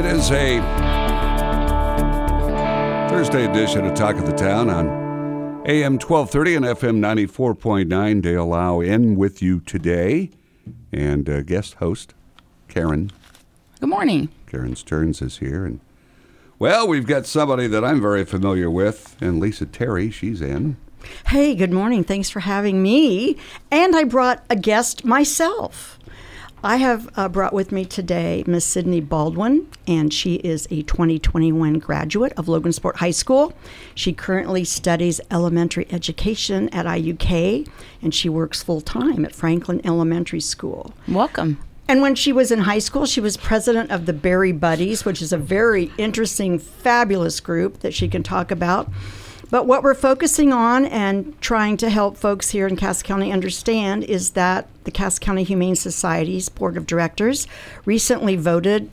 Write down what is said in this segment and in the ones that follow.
It is a Thursday edition of Talk of the Town on AM 1230 and FM 94.9. Dale Lau in with you today. And uh, guest host, Karen. Good morning. Karen Stearns is here. And, well, we've got somebody that I'm very familiar with, and Lisa Terry, she's in. Hey, good morning. Thanks for having me. And I brought a guest myself. I have uh, brought with me today Miss Sydney Baldwin, and she is a 2021 graduate of Logansport High School. She currently studies elementary education at IUK, and she works full time at Franklin Elementary School. Welcome. And when she was in high school, she was president of the Berry Buddies, which is a very interesting, fabulous group that she can talk about. But what we're focusing on and trying to help folks here in Cass County understand is that the Cass County Humane Society's Board of Directors recently voted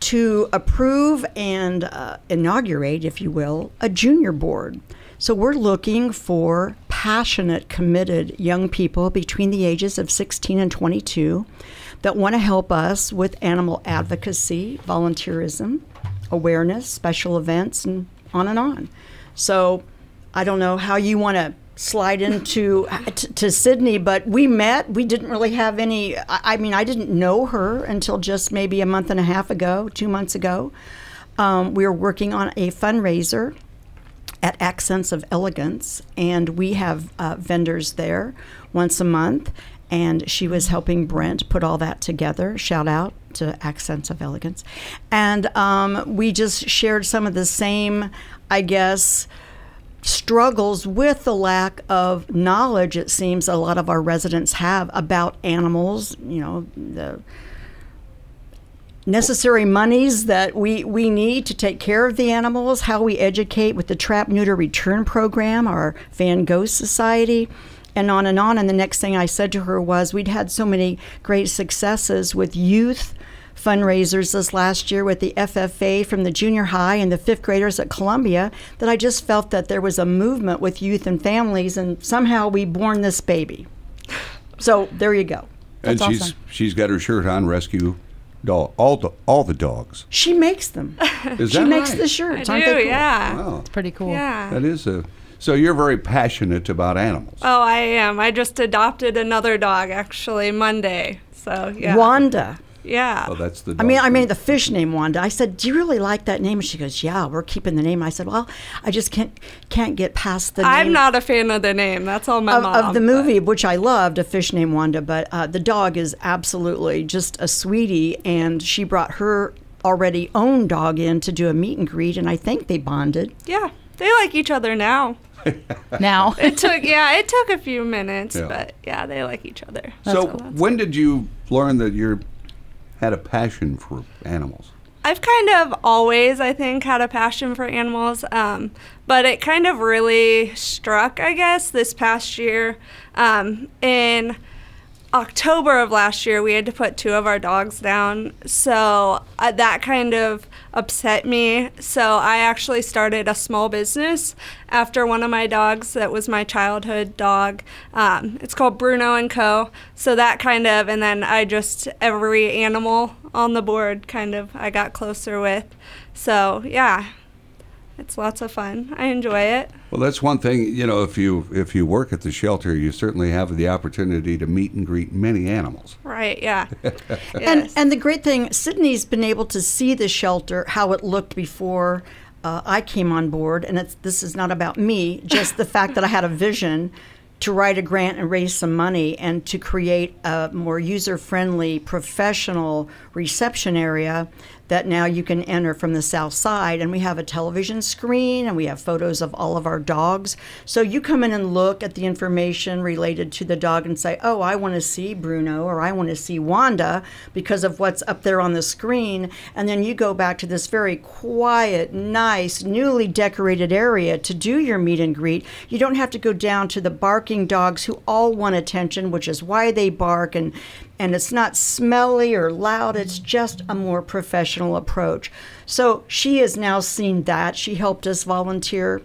to approve and uh, inaugurate, if you will, a junior board. So we're looking for passionate, committed young people between the ages of 16 and 22 that want to help us with animal advocacy, volunteerism, awareness, special events, and on and on. So I don't know how you want to slide into to, Sydney, but we met. We didn't really have any. I, I mean, I didn't know her until just maybe a month and a half ago, two months ago. Um, we were working on a fundraiser at Accents of Elegance, and we have uh, vendors there once a month. And she was helping Brent put all that together. Shout out to Accents of Elegance. And um, we just shared some of the same, I guess, struggles with the lack of knowledge it seems a lot of our residents have about animals, you know, the necessary monies that we, we need to take care of the animals, how we educate with the Trap Neuter Return Program, our Van Gogh Society, and on and on. And the next thing I said to her was, We'd had so many great successes with youth fundraisers this last year with the FFA from the junior high and the fifth graders at Columbia that I just felt that there was a movement with youth and families, and somehow we born this baby. So there you go. and she's awesome. she's got her shirt on, rescue dog, all the all the dogs. She makes them. Is she that makes right? the I shirts. do, Aren't they cool? yeah. Wow, It's pretty cool. Yeah. that is a. So you're very passionate about animals. Oh, I am. I just adopted another dog actually Monday. So yeah. Wanda. Yeah. Oh, that's the. I mean, dog I made the fish name Wanda. I said, "Do you really like that name?" And she goes, "Yeah, we're keeping the name." I said, "Well, I just can't can't get past the name." I'm not a fan of the name. That's all my of, mom. of the but- movie, which I loved, A Fish Named Wanda, but uh, the dog is absolutely just a sweetie, and she brought her already own dog in to do a meet and greet, and I think they bonded. Yeah. They like each other now. Now, It took yeah, it took a few minutes, Yeah. but yeah, they like each other. So that's when did you learn that you had a passion for animals? I've kind of always, I think, had a passion for animals, um, but it kind of really struck, I guess, this past year. Um, in October of last year, we had to put two of our dogs down, so uh, that kind of upset me. So I actually started a small business after one of my dogs that was my childhood dog. Um, it's called Bruno and Co. So that kind of, and then I just every animal on the board kind of I got closer with. So yeah, it's lots of fun. I enjoy it. Well, that's one thing. You know, if you if you work at the shelter, you certainly have the opportunity to meet and greet many animals. Right? Yeah. And and the great thing, Sydney's been able to see the shelter how it looked before uh, I came on board, and it's this is not about me, just the fact that I had a vision to write a grant and raise some money and to create a more user friendly professional reception area that now you can enter from the south side. And we have a television screen and we have photos of all of our dogs. So you come in and look at the information related to the dog and say, oh, I want to see Bruno or I want to see Wanda because of what's up there on the screen. And then you go back to this very quiet, nice, newly decorated area to do your meet and greet. You don't have to go down to the barking dogs who all want attention, which is why they bark and and it's not smelly or loud it's just a more professional approach so she has now seen that she helped us volunteer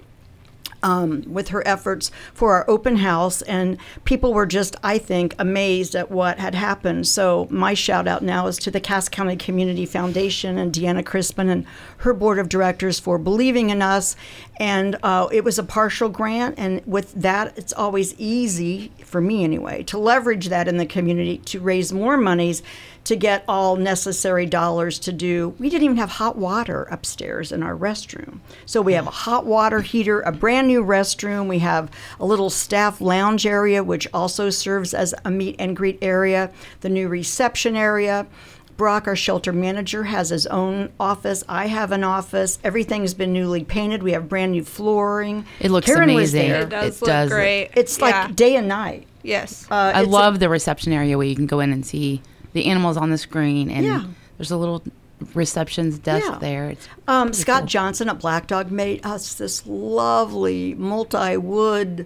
um, with her efforts for our open house, and people were just, I think, amazed at what had happened. So, my shout out now is to the Cass County Community Foundation and Deanna Crispin and her board of directors for believing in us. And uh, it was a partial grant, and with that, it's always easy, for me anyway, to leverage that in the community to raise more monies to get all necessary dollars to do. We didn't even have hot water upstairs in our restroom. So we have a hot water heater, a brand new restroom. We have a little staff lounge area, which also serves as a meet and greet area, the new reception area. Brock, our shelter manager, has his own office. I have an office. Everything's been newly painted. We have brand new flooring. It looks Karen was amazing. there. It does It look does. great. It's like Yeah. day and night. yes. Uh, I it's a- love the reception area where you can go in and see the animals on the screen, and Yeah. there's a little receptions desk Yeah. there. It's Um, Scott cool. Johnson at Black Dog made us this lovely multi-wood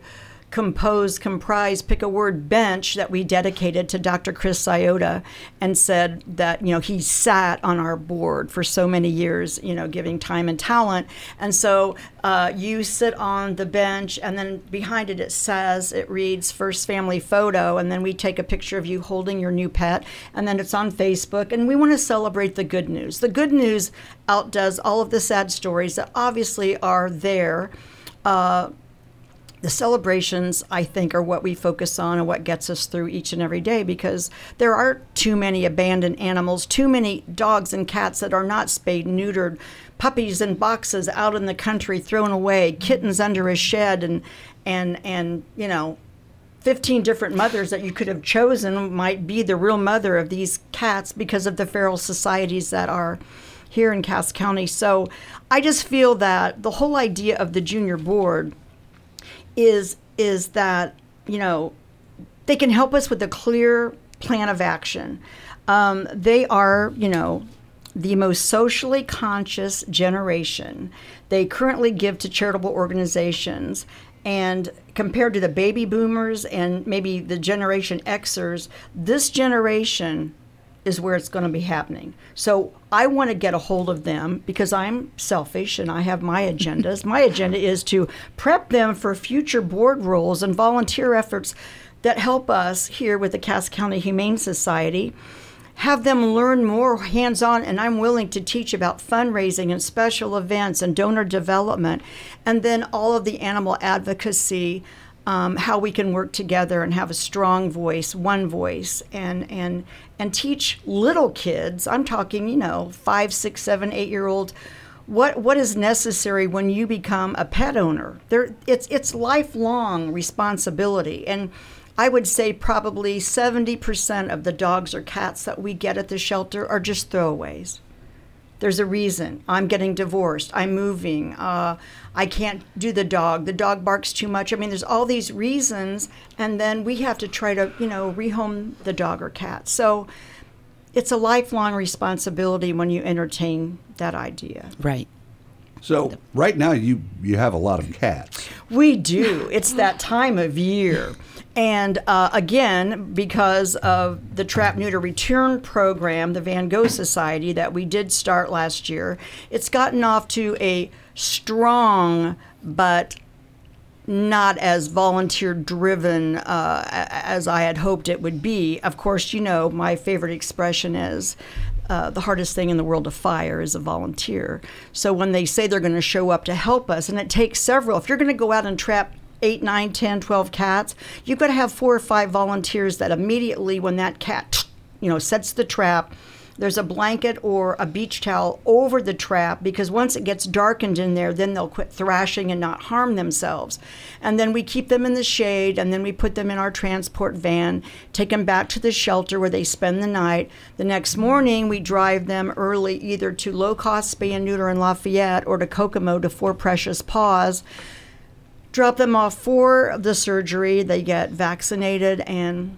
composed, comprised, pick a word bench that we dedicated to Dr. Chris Sciota and said that, you know, he sat on our board for so many years, you know, giving time and talent. And so uh, you sit on the bench and then behind it, it says, it reads first family photo. And then we take a picture of you holding your new pet. And then it's on Facebook. And we want to celebrate the good news. The good news outdoes all of the sad stories that obviously are there. Uh, the celebrations, I think, are what we focus on and what gets us through each and every day because there are too many abandoned animals, too many dogs and cats that are not spayed, neutered, puppies in boxes out in the country thrown away, mm-hmm. kittens under a shed, and and and you know. 15 different mothers that you could have chosen might be the real mother of these cats because of the feral societies that are here in Cass County. So I just feel that the whole idea of the junior board is is that you know they can help us with a clear plan of action. Um, they are you know the most socially conscious generation. They currently give to charitable organizations. And compared to the baby boomers and maybe the Generation Xers, this generation is where it's going to be happening. So I want to get a hold of them because I'm selfish and I have my agendas. my agenda is to prep them for future board roles and volunteer efforts that help us here with the Cass County Humane Society. Have them learn more hands on, and I'm willing to teach about fundraising and special events and donor development, and then all of the animal advocacy um, how we can work together and have a strong voice, one voice, and and and teach little kids. I'm talking, you know, five, six, seven, eight year old. What what is necessary when you become a pet owner? There, it's it's lifelong responsibility, and I would say probably 70% of the dogs or cats that we get at the shelter are just throwaways there's a reason. I'm getting divorced. I'm moving. Uh, I can't do the dog. The dog barks too much. I mean, there's all these reasons, and then we have to try to, you know, rehome the dog or cat. So it's a lifelong responsibility when you entertain that idea. right. So right now you you have a lot of cats. We do. It's that time of year. And uh, again, because of the Trap Neuter Return program, the Van Gogh Society that we did start last year, it's gotten off to a strong but not as volunteer driven uh, as I had hoped it would be. Of course, you know, my favorite expression is uh, the hardest thing in the world to fire is a volunteer. So when they say they're going to show up to help us, and it takes several, if you're going to go out and trap eight, nine, 10, 12 cats, you've got to have four or five volunteers that immediately, when that cat, you know, sets the trap, there's a blanket or a beach towel over the trap because once it gets darkened in there, then they'll quit thrashing and not harm themselves. And then we keep them in the shade and then we put them in our transport van, take them back to the shelter where they spend the night. The next morning, we drive them early either to low cost spay and neuter in Lafayette or to Kokomo to Four Precious Paws drop them off for the surgery. They get vaccinated and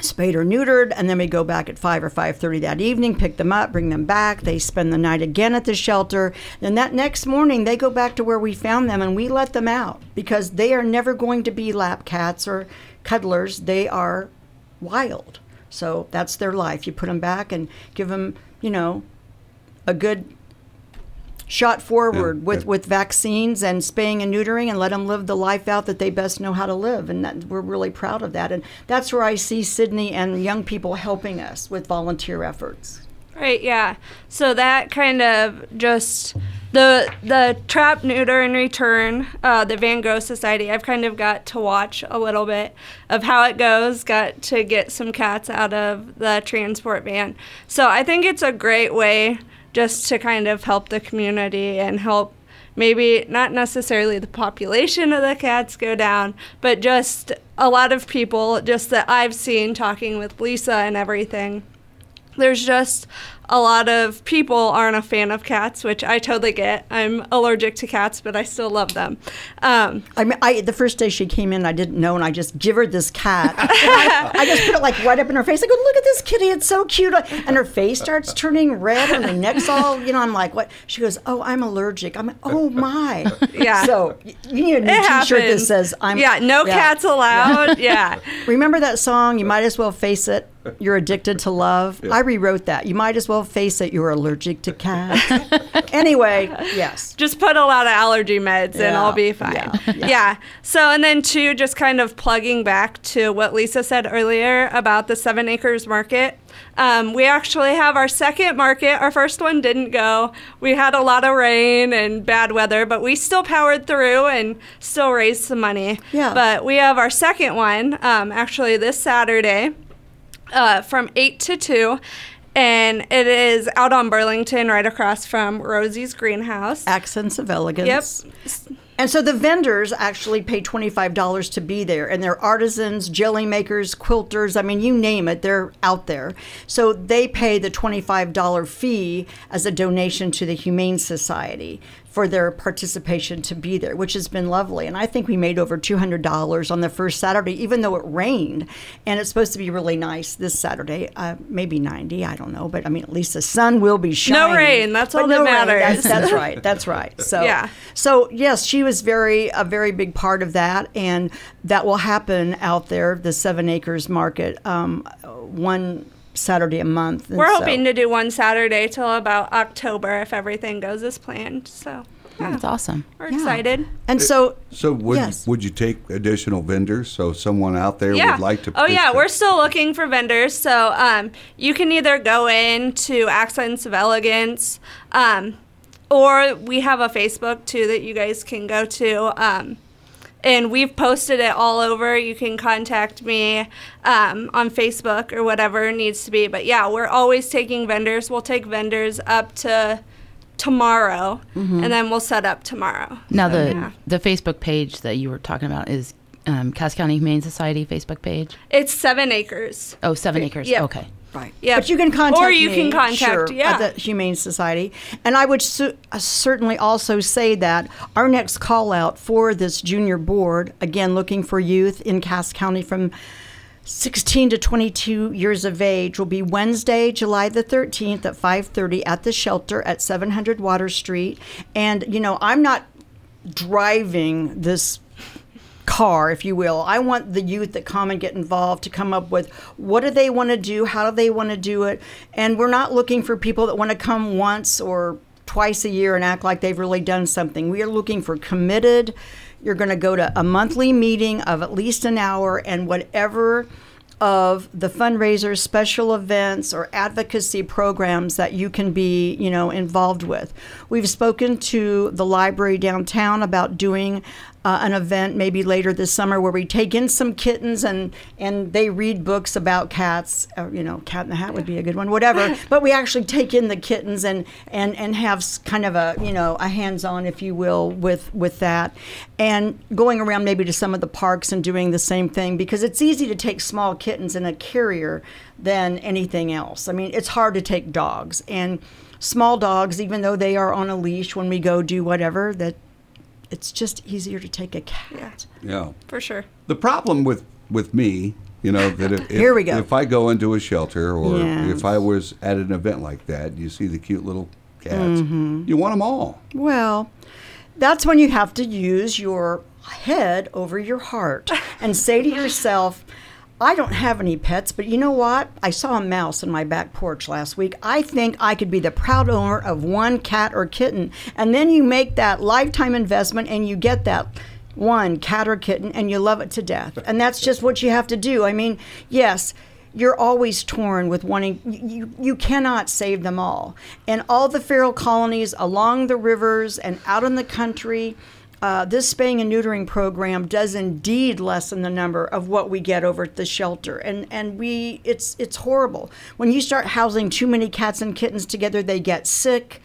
spayed or neutered, and then we go back at five or five thirty that evening, pick them up, bring them back. They spend the night again at the shelter. Then that next morning, they go back to where we found them, and we let them out because they are never going to be lap cats or cuddlers. They are wild. So that's their life. You put them back and give them, you know, a good shot forward Yeah, with, yeah. with vaccines and spaying and neutering and let them live the life out that they best know how to live. And that, we're really proud of that. And that's where I see Sydney and young people helping us with volunteer efforts. Right, yeah. So that kind of just the the trap neuter and return, uh, the Van Gogh Society. I've kind of got to watch a little bit of how it goes. Got to get some cats out of the transport van. So I think it's a great way just to kind of help the community and help maybe not necessarily the population of the cats go down, but just a lot of people just that I've seen talking with Lisa and everything. There's just a lot of people aren't a fan of cats, which I totally get. I'm allergic to cats, but I still love them. Um, I mean, I, the first day she came in, I didn't know, and I just give her this cat. I, I just put it like right up in her face. I go, look at this kitty, it's so cute. And her face starts turning red, and her neck's all, you know. I'm like, what? She goes, oh, I'm allergic. I'm, like, oh my. Yeah. So you need a new it T-shirt that says, I'm. yeah, no cats allowed. Yeah. Remember that song? You might as well face it. You're addicted to love. I rewrote that. You might as well face it. You're allergic to cats. anyway, yes. just put a lot of allergy meds and I'll be fine. yeah, Yeah, yeah. So, and then two, just kind of plugging back to what Lisa said earlier about the Seven Acres Market. Um, we actually have our second market. Our first one didn't go. We had a lot of rain and bad weather, but we still powered through and still raised some money. Yeah. But we have our second one um, actually this Saturday uh, from 8 to 2. And it is out on Burlington, right across from Rosie's Greenhouse. Accents of elegance. Yep. And so the vendors actually pay $25 to be there, and they're artisans, jelly makers, quilters. I mean, you name it, they're out there. So they pay the $25 fee as a donation to the Humane Society for their participation to be there, which has been lovely. And I think we made over $200 on the first Saturday, even though it rained. And it's supposed to be really nice this Saturday, uh, maybe 90, I don't know. But I mean, at least the sun will be shining. No rain, that's all that no matters. That's, that's right. That's right. So Yeah. so yes, she was very a very big part of that, and that will happen out there, the Seven Acres Market, um, one Saturday a month. And We're so- hoping to do one Saturday till about October if everything goes as planned. So yeah, That's awesome. we're excited. And so, So would Yes. would you take additional vendors? So someone out there Yeah. would like to. oh yeah, participate? we're still looking for vendors. So um, you can either go in to Accents of Elegance, um, or we have a Facebook too that you guys can go to. Um, and we've posted it all over. You can contact me um, on Facebook or whatever needs to be. But yeah, we're always taking vendors. We'll take vendors up to tomorrow, and then we'll set up tomorrow. Now So, the yeah. the Facebook page that you were talking about is um, Cass County Humane Society Facebook page. it's seven acres. Oh, seven acres. Yep. Okay. Right. Yeah. But you can contact Or you me, can contact, sure, yeah. at the Humane Society, and I would su- uh, certainly also say that our next call out for this junior board, again looking for youth in Cass County from 16 to 22 years of age will be Wednesday, July the 13th at 5:30 at the shelter at 700 Water Street. And you know, I'm not driving this car, if you will. I want the youth that come and get involved to come up with what do they want to do, how do they want to do it, and we're not looking for people that want to come once or twice a year and act like they've really done something. We are looking for committed. You're going to go to a monthly meeting of at least an hour, and whatever of the fundraisers, special events, or advocacy programs that you can be, you know, involved with. We've spoken to the library downtown about doing uh, an event maybe later this summer where we take in some kittens and and they read books about cats. Uh, you know, Cat in the Hat would be a good one, whatever. but we actually take in the kittens and and and have kind of a you know a hands-on, if you will, with with that, and going around maybe to some of the parks and doing the same thing because it's easy to take small kittens in a carrier than anything else. I mean, it's hard to take dogs and small dogs, even though they are on a leash when we go do whatever, that it's just easier to take a cat. Yeah. yeah. For sure. The problem with with me, you know, that if, if, Here we go. if I go into a shelter or Yes. if I was at an event like that, you see the cute little cats, Mm-hmm. you want them all. Well, that's when you have to use your head over your heart and say to yourself, I don't have any pets, but you know what? I saw a mouse in my back porch last week. I think I could be the proud owner of one cat or kitten. And then you make that lifetime investment and you get that one cat or kitten and you love it to death. And that's just what you have to do. I mean, yes, you're always torn with wanting you, you cannot save them all and all the feral colonies along the rivers and out in the country uh, this spaying and neutering program does indeed lessen the number of what we get over at the shelter and and we it's it's horrible when you start housing too many cats and kittens together they get sick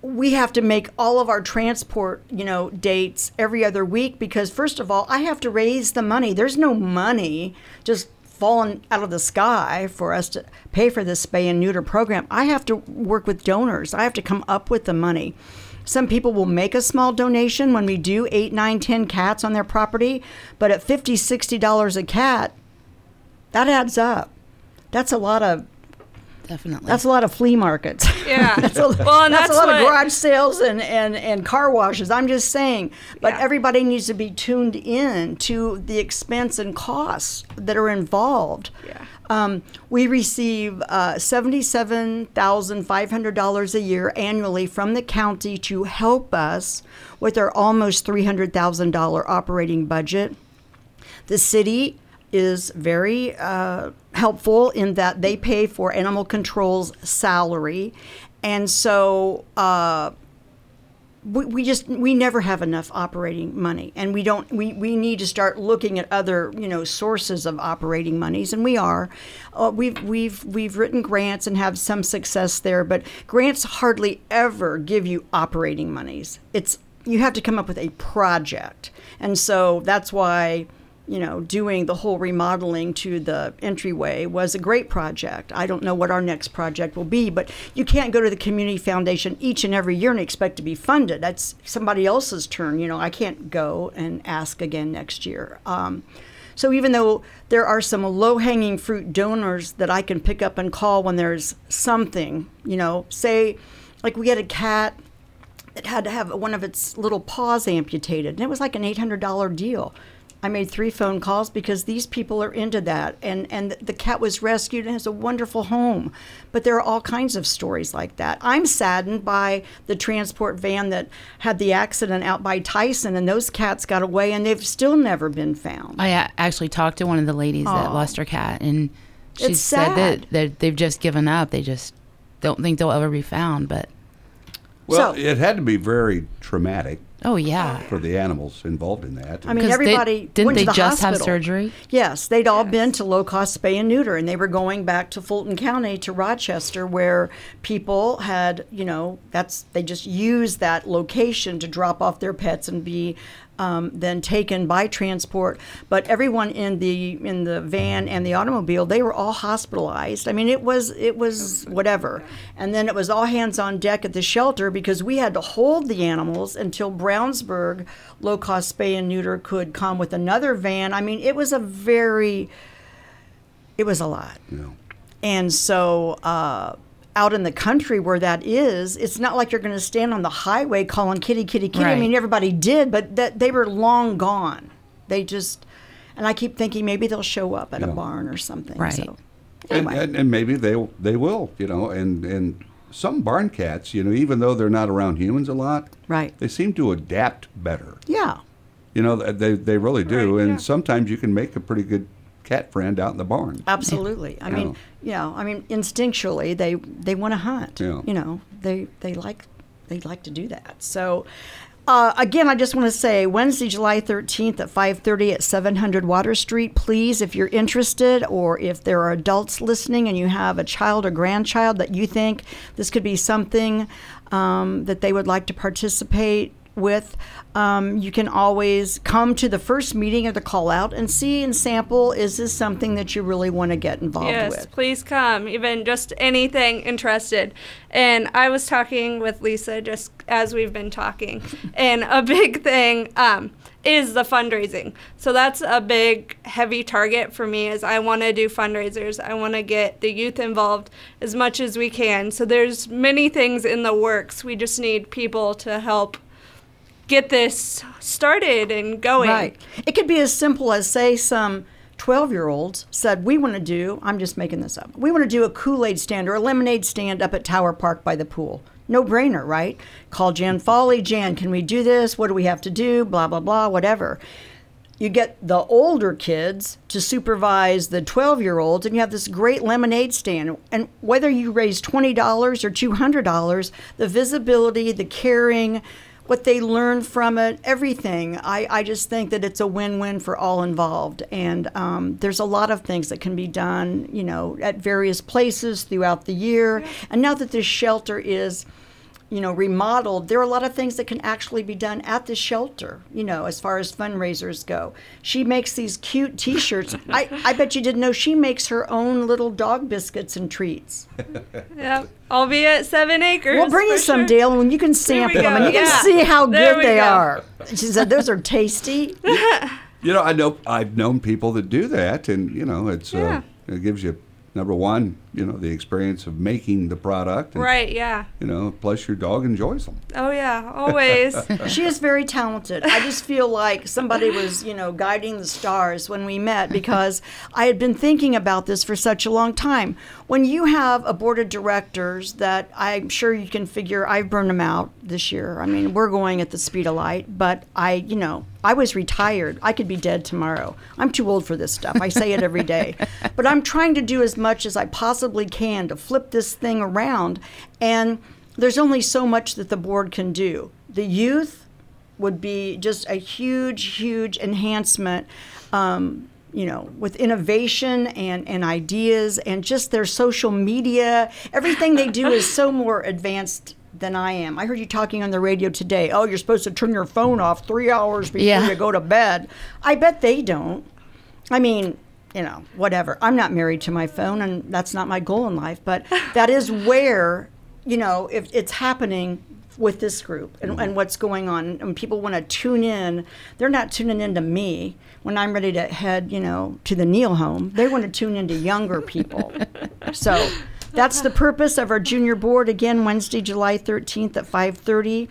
we have to make all of our transport, you know, dates every other week because first of all, I have to raise the money. There's no money just falling out of the sky for us to pay for this spay and neuter program. I have to work with donors. I have to come up with the money. Some people will make a small donation when we do eight, nine, ten cats on their property, but at $50, $60 a cat, that adds up. That's a lot of Definitely. that's a lot of flea markets. Yeah. that's a, well, and that's, that's, a lot what, of garage sales and, and, and car washes. I'm just saying. But Yeah. everybody everybody needs to be tuned in to the expense and costs that are involved. Yeah. Um, we receive uh, $77,500 a year annually from the county to help us with our almost $300,000 operating budget. The city is very uh, helpful in that they pay for animal control's salary. And so uh, we, we just we never have enough operating money. And we don't we, we need to start looking at other you know sources of operating monies and we are. Uh, we've we've we've written grants and have some success there but grants hardly ever give you operating monies. It's you have to come up with a project. And so that's why you know, doing the whole remodeling to the entryway was a great project. I don't know what our next project will be, but you can't go to the community foundation each and every year and expect to be funded. That's somebody else's turn. You know, I can't go and ask again next year. Um, so even though there are some low-hanging fruit donors that I can pick up and call when there's something, you know, say like we had a cat that had to have one of its little paws amputated, and it was like an $800 deal. I made three phone calls because these people are into that, and and the cat was rescued and has a wonderful home. But there are all kinds of stories like that. I'm saddened by the transport van that had the accident out by Tyson, and those cats got away, and they've still never been found. I uh, actually talked to one of the ladies that lost her cat, and she It's said sad. that that they've just given up. They just don't think they'll ever be found. But Well, So- it had to be very traumatic oh yeah, for the animals involved in that. I mean, 'Cause they- everybody didn't they the just have surgery? Yes, they'd all been to low cost spay and neuter, and they were going back to Fulton County to Rochester, where people had, you know, that's they just used that location to drop off their pets and be um, then taken by transport. But everyone in the in the van and the automobile, they were all hospitalized. I mean, it was it was whatever, and then it was all hands on deck at the shelter because we had to hold the animals until Brownsburg low cost spay and neuter could come with another van. I mean, it was a very it was a lot. know. And so, uh, out in the country where that is, it's not like you're going to stand on the highway calling kitty, kitty, kitty. I mean, everybody did, but that they were long gone. They just, and I keep thinking maybe they'll show up at a barn or something. Right. So, And, and, and maybe they they will, you know, and and some barn cats, you know, even though they're not around humans a lot, right. they seem to adapt better. Yeah. You know, they they really do, Right, and yeah. sometimes you can make a pretty good cat friend out in the barn. Absolutely. I mean, yeah. I mean, instinctually, they they want to hunt. Yeah. You know, they they like they like to do that. So, Uh, again, I just want to say Wednesday, July 13th at 5:30 at 700 Water Street. Please, if you're interested, or if there are adults listening and you have a child or grandchild that you think this could be something um, that they would like to participate with, um, you can always come to the first meeting of the call out and see and sample. Is this something that you really want to get involved Yes, with? please come. Even just anything interested. And I was talking with Lisa just as we've been talking, and a big thing um, is the fundraising. So that's a big, heavy target for me. Is I want to do fundraisers. I want to get the youth involved as much as we can. So there's many things in the works. We just need people to help get this started and going. Right. It could be as simple as say some 12 year olds said, We want to do, I'm just making this up, we want to do a Kool Aid stand or a lemonade stand up at Tower Park by the pool. No brainer, right? Call Jan Foley. Jan, can we do this? What do we have to do? Blah, blah, blah, whatever. You get the older kids to supervise the 12 year olds, and you have this great lemonade stand. And whether you raise $20 or $200, the visibility, the caring, what they learn from it, everything. I, I just think that it's a win win for all involved. And um, there's a lot of things that can be done, you know, at various places throughout the year. And now that this shelter is, you know, remodeled, there are a lot of things that can actually be done at the shelter, you know, as far as fundraisers go. She makes these cute t shirts. I, I bet you didn't know she makes her own little dog biscuits and treats. Yep. I'll be at Seven Acres. We'll bring you for some, sure. Dale, and you can sample them and go. you can see how There good they go. are. She said those are tasty. You know, I know I've known people that do that, and you know, it's Yeah. uh, it gives you number one, you know, the experience of making the product, and, Right, yeah. You know, plus your dog enjoys them. Oh, yeah, always. She is very talented. I just feel like somebody was, you know, guiding the stars when we met because I had been thinking about this for such a long time. When you have a board of directors that I'm sure you can figure I've burned them out this year. I mean, we're going at the speed of light, but I, you know, I was retired. I could be dead tomorrow. I'm too old for this stuff. I say it every day. But I'm trying to do as much as I possibly can to flip this thing around. And there's only so much that the board can do. The youth would be just a huge, huge enhancement. Um, you know, with innovation and, and ideas and just their social media, everything they do is so more advanced than I am. I heard you talking on the radio today. Oh, you're supposed to turn your phone off three hours before Yeah. you go to bed. I bet they don't. I mean, you know, whatever. I'm not married to my phone, and that's not my goal in life. But that is where, you know, if it's happening with this group and, and what's going on, and people want to tune in, they're not tuning in to me when I'm ready to head, you know, to the Neil home. They want to tune into younger people. so that's the purpose of our junior board. Again, Wednesday, July 13th at 5:30.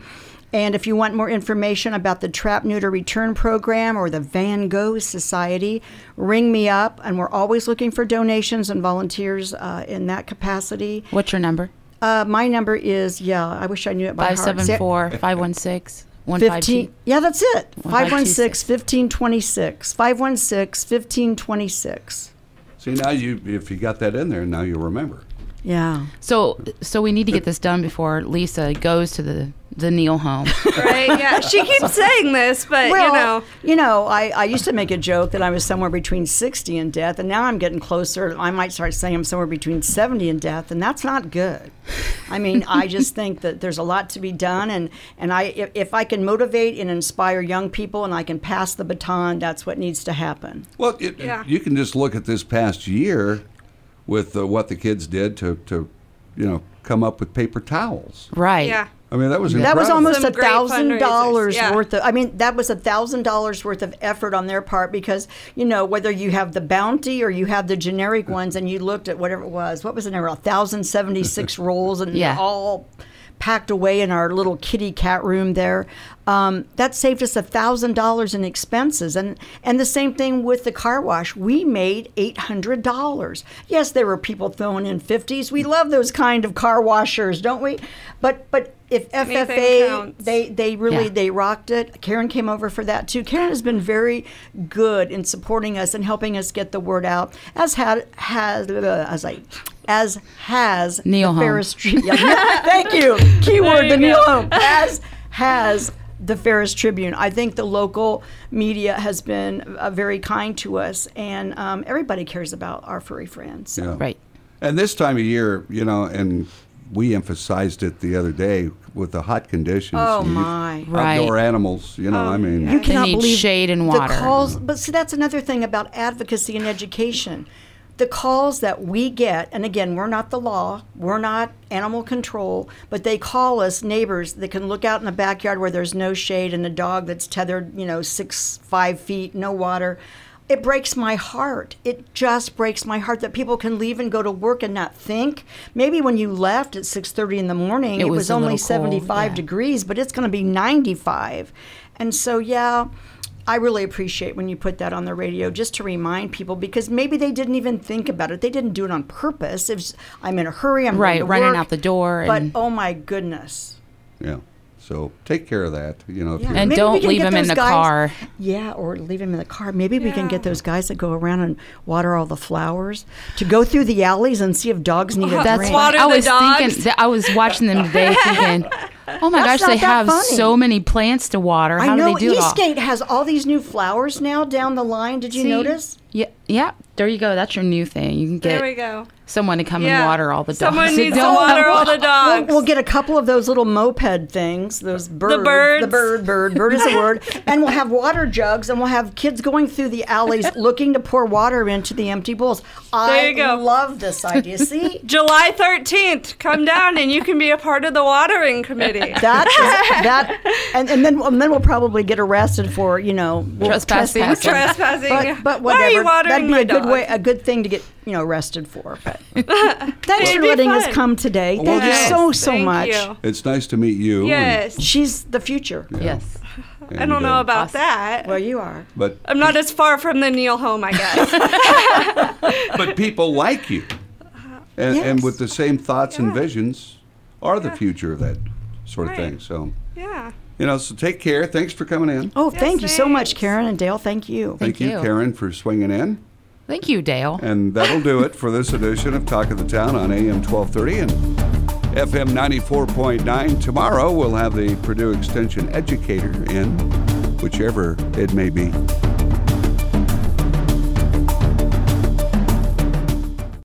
And if you want more information about the Trap Neuter Return Program or the Van Gogh Society, ring me up. And we're always looking for donations and volunteers uh, in that capacity. What's your number? Uh, my number is, yeah, I wish I knew it by heart. 574 516 15, 15. yeah, that's it. 516 1526. 1526. 516 1526. See now you if you got that in there, now you remember. Yeah. So, so we need to get this done before Lisa goes to the the Neil home. right, yeah. She keeps saying this, but, Well, you know. you know, I, I used to make a joke that I was somewhere between 60 and death, and now I'm getting closer. I might start saying I'm somewhere between 70 and death, and that's not good. I mean, I just think that there's a lot to be done, and, and I if, if I can motivate and inspire young people and I can pass the baton, that's what needs to happen. Well, it, Yeah. you can just look at this past year with uh, what the kids did to, to, you know, come up with paper towels. right. Yeah. I mean, that was That was almost a thousand dollars worth of. I mean, that was a thousand dollars worth of effort on their part because you know whether you have the bounty or you have the generic ones, and you looked at whatever it was. What was the number? A thousand seventy six rolls, and Yeah. all packed away in our little kitty cat room there. Um, that saved us a thousand dollars in expenses, and and the same thing with the car wash. We made eight hundred dollars. Yes, there were people throwing in fifties. We love those kind of car washers, don't we? But but if FFA they they really Yeah. they rocked it. Karen came over for that too. Karen has been very good in supporting us and helping us get the word out. As had has uh, as I as has Neil the Home. Ferris Street. Yeah, thank you. Keyword There the you Neil go. Home. As has the Pharos Tribune. I think the local media has been uh, very kind to us, and um, everybody cares about our furry friends. So. Yeah. Right. And this time of year, you know, and we emphasized it the other day with the hot conditions. Oh you- my! Right. Outdoor animals, you know, I oh, mean, You cannot need believe shade and the water. calls. But see, that's another thing about advocacy and education. The calls that we get, and again, we're not the law, we're not animal control, but they call us neighbors that can look out in the backyard where there's no shade and a dog that's tethered, you know, six, five feet, no water. It breaks my heart. It just breaks my heart that people can leave and go to work and not think. Maybe when you left at 6:30 in the morning, It it, was was, only little cold, 75 yeah. degrees, but it's going to be 95. And so, yeah, I really appreciate when you put that on the radio just to remind people because maybe they didn't even think about it. They didn't do it on purpose. It was, I'm in a hurry. I'm Right, going to running work. out the door But and- oh my goodness. yeah. So take care of that. You know, if Yeah. you're And Maybe don't leave get them in the guys- car. Yeah, or leave them in the car. Maybe we can get those guys that go around and water all the flowers to go through the alleys and see if dogs need a oh, That's drink. Water I was dogs. thinking. That I was watching them today, thinking, "Oh my That's gosh, they have funny. so many plants to water. How I know do they do it all?" Eastgate has all these new flowers now down the line. Did you See? notice? Yeah, yeah. There you go. That's your new thing. You can get There we go. someone to come Yeah. and water all the dogs. Someone needs to water all the We'll, dogs. we'll get a couple of those little moped things, those birds. The birds. bird, bird, bird is a word. And we'll have water jugs and we'll have kids going through the alleys looking to pour water into the empty bowls. I you go. love this idea. See? July 13th, come down and you can be a part of the watering committee. That is that, and, and then and then we'll probably get arrested for you know we'll Trespassing. trespass. Trespassing. But, but Why whatever. are you watering That'd be my a good dog? way, a good thing to get you know arrested for. But thanks It'd for be letting us come today. Thank Yes. you so so Thank much. you. it's nice to meet you. Yes. She's the future. Yes. I don't know uh, about that. Well, you are. But I'm not as far from the Neil home, I guess. but people like you, and, and with the same thoughts and visions are the future of that sort of thing. So yeah. you know, so take care. Thanks for coming in. Oh, thank you so much. Karen and Dale. Thank you. Thank, Thank you, you. Karen, for swinging in. Thank you, Dale. And that'll do it for this edition of Talk of the Town on AM 1230 and FM 94.9. Tomorrow we'll have the Purdue Extension educator in, whichever it may be.